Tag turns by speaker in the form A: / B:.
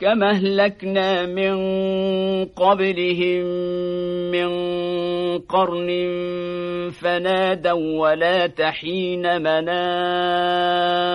A: كما اهلكنا من قبلهم من قرن فنادوا ولا تحين مناد